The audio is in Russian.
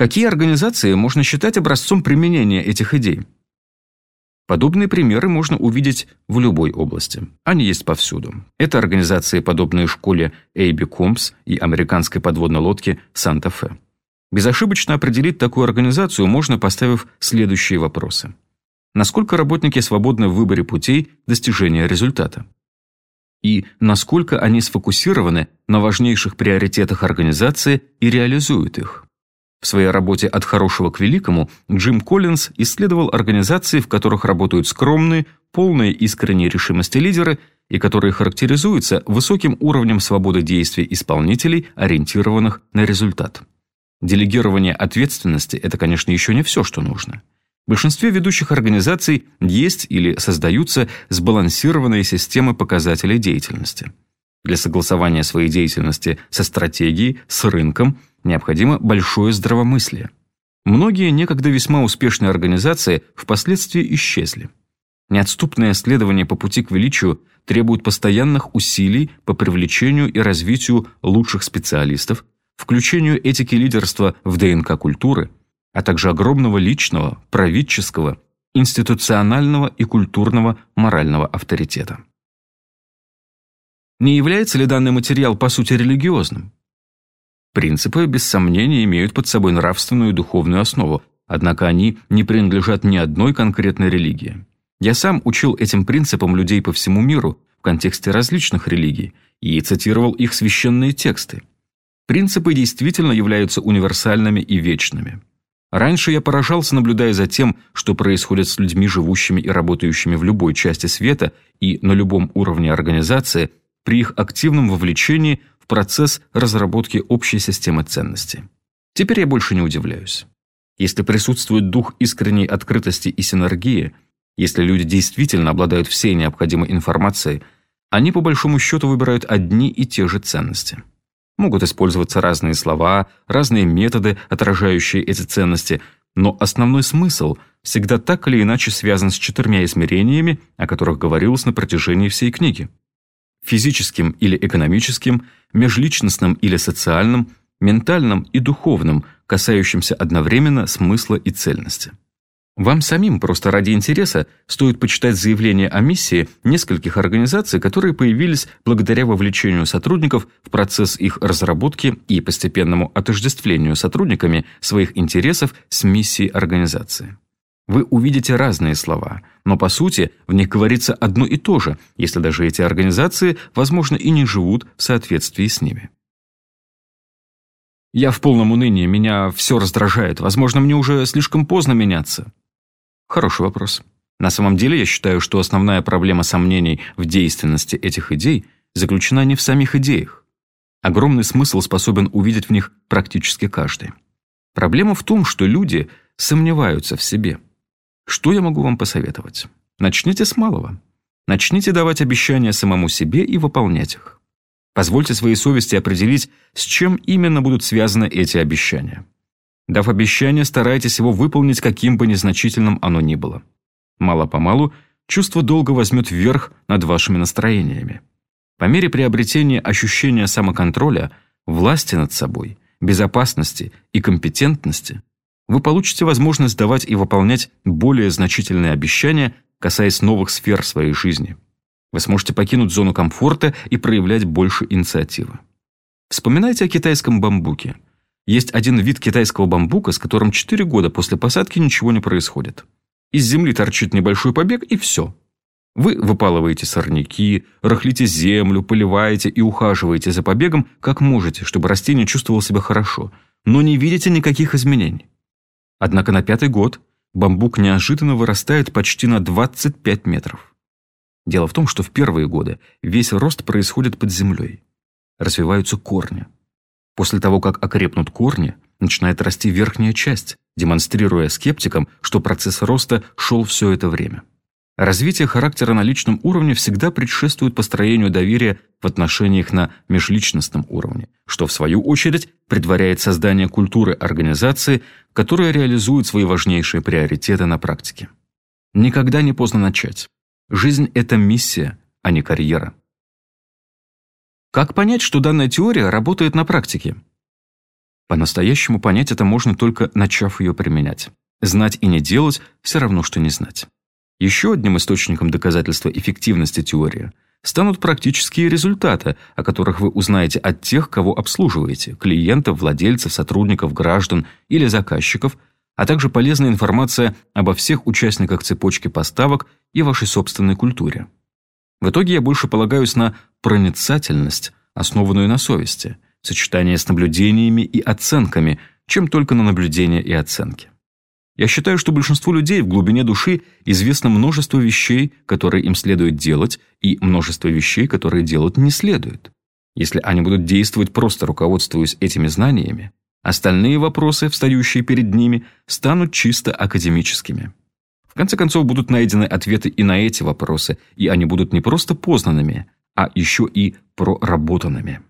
Какие организации можно считать образцом применения этих идей? Подобные примеры можно увидеть в любой области. Они есть повсюду. Это организации, подобные школе Эйби Компс и американской подводной лодке Санта-Фе. Безошибочно определить такую организацию можно, поставив следующие вопросы. Насколько работники свободны в выборе путей достижения результата? И насколько они сфокусированы на важнейших приоритетах организации и реализуют их? В своей работе «От хорошего к великому» Джим Коллинз исследовал организации, в которых работают скромные, полные искренней решимости лидеры и которые характеризуются высоким уровнем свободы действий исполнителей, ориентированных на результат. Делегирование ответственности – это, конечно, еще не все, что нужно. В большинстве ведущих организаций есть или создаются сбалансированные системы показателей деятельности. Для согласования своей деятельности со стратегией, с рынком – необходимо большое здравомыслие. Многие некогда весьма успешные организации впоследствии исчезли. Неотступное следование по пути к величию требует постоянных усилий по привлечению и развитию лучших специалистов, включению этики лидерства в ДНК культуры, а также огромного личного, правительского, институционального и культурного морального авторитета. Не является ли данный материал по сути религиозным? Принципы, без сомнения, имеют под собой нравственную и духовную основу, однако они не принадлежат ни одной конкретной религии. Я сам учил этим принципам людей по всему миру в контексте различных религий и цитировал их священные тексты. Принципы действительно являются универсальными и вечными. Раньше я поражался, наблюдая за тем, что происходит с людьми, живущими и работающими в любой части света и на любом уровне организации, при их активном вовлечении процесс разработки общей системы ценностей. Теперь я больше не удивляюсь. Если присутствует дух искренней открытости и синергии, если люди действительно обладают всей необходимой информацией, они по большому счету выбирают одни и те же ценности. Могут использоваться разные слова, разные методы, отражающие эти ценности, но основной смысл всегда так или иначе связан с четырьмя измерениями, о которых говорилось на протяжении всей книги физическим или экономическим, межличностным или социальным, ментальным и духовным, касающимся одновременно смысла и цельности. Вам самим просто ради интереса стоит почитать заявления о миссии нескольких организаций, которые появились благодаря вовлечению сотрудников в процесс их разработки и постепенному отождествлению сотрудниками своих интересов с миссией организации. Вы увидите разные слова, но по сути в них говорится одно и то же, если даже эти организации, возможно, и не живут в соответствии с ними. Я в полном унынии, меня все раздражает. Возможно, мне уже слишком поздно меняться. Хороший вопрос. На самом деле я считаю, что основная проблема сомнений в действенности этих идей заключена не в самих идеях. Огромный смысл способен увидеть в них практически каждый. Проблема в том, что люди сомневаются в себе. Что я могу вам посоветовать? Начните с малого. Начните давать обещания самому себе и выполнять их. Позвольте своей совести определить, с чем именно будут связаны эти обещания. Дав обещание, старайтесь его выполнить, каким бы незначительным оно ни было. Мало-помалу чувство долга возьмет вверх над вашими настроениями. По мере приобретения ощущения самоконтроля, власти над собой, безопасности и компетентности, вы получите возможность давать и выполнять более значительные обещания, касаясь новых сфер своей жизни. Вы сможете покинуть зону комфорта и проявлять больше инициативы. Вспоминайте о китайском бамбуке. Есть один вид китайского бамбука, с которым 4 года после посадки ничего не происходит. Из земли торчит небольшой побег, и все. Вы выпалываете сорняки, рыхлите землю, поливаете и ухаживаете за побегом как можете, чтобы растение чувствовало себя хорошо, но не видите никаких изменений. Однако на пятый год бамбук неожиданно вырастает почти на 25 метров. Дело в том, что в первые годы весь рост происходит под землей. Развиваются корни. После того, как окрепнут корни, начинает расти верхняя часть, демонстрируя скептикам, что процесс роста шел все это время. Развитие характера на личном уровне всегда предшествует построению доверия в отношениях на межличностном уровне, что в свою очередь предваряет создание культуры организации, которая реализует свои важнейшие приоритеты на практике. Никогда не поздно начать. Жизнь – это миссия, а не карьера. Как понять, что данная теория работает на практике? По-настоящему понять это можно только начав ее применять. Знать и не делать все равно, что не знать. Еще одним источником доказательства эффективности теории станут практические результаты, о которых вы узнаете от тех, кого обслуживаете – клиентов, владельцев, сотрудников, граждан или заказчиков, а также полезная информация обо всех участниках цепочки поставок и вашей собственной культуре. В итоге я больше полагаюсь на проницательность, основанную на совести, сочетание с наблюдениями и оценками, чем только на наблюдения и оценки. Я считаю, что большинству людей в глубине души известно множество вещей, которые им следует делать, и множество вещей, которые делать не следует. Если они будут действовать просто руководствуясь этими знаниями, остальные вопросы, встающие перед ними, станут чисто академическими. В конце концов, будут найдены ответы и на эти вопросы, и они будут не просто познанными, а еще и проработанными.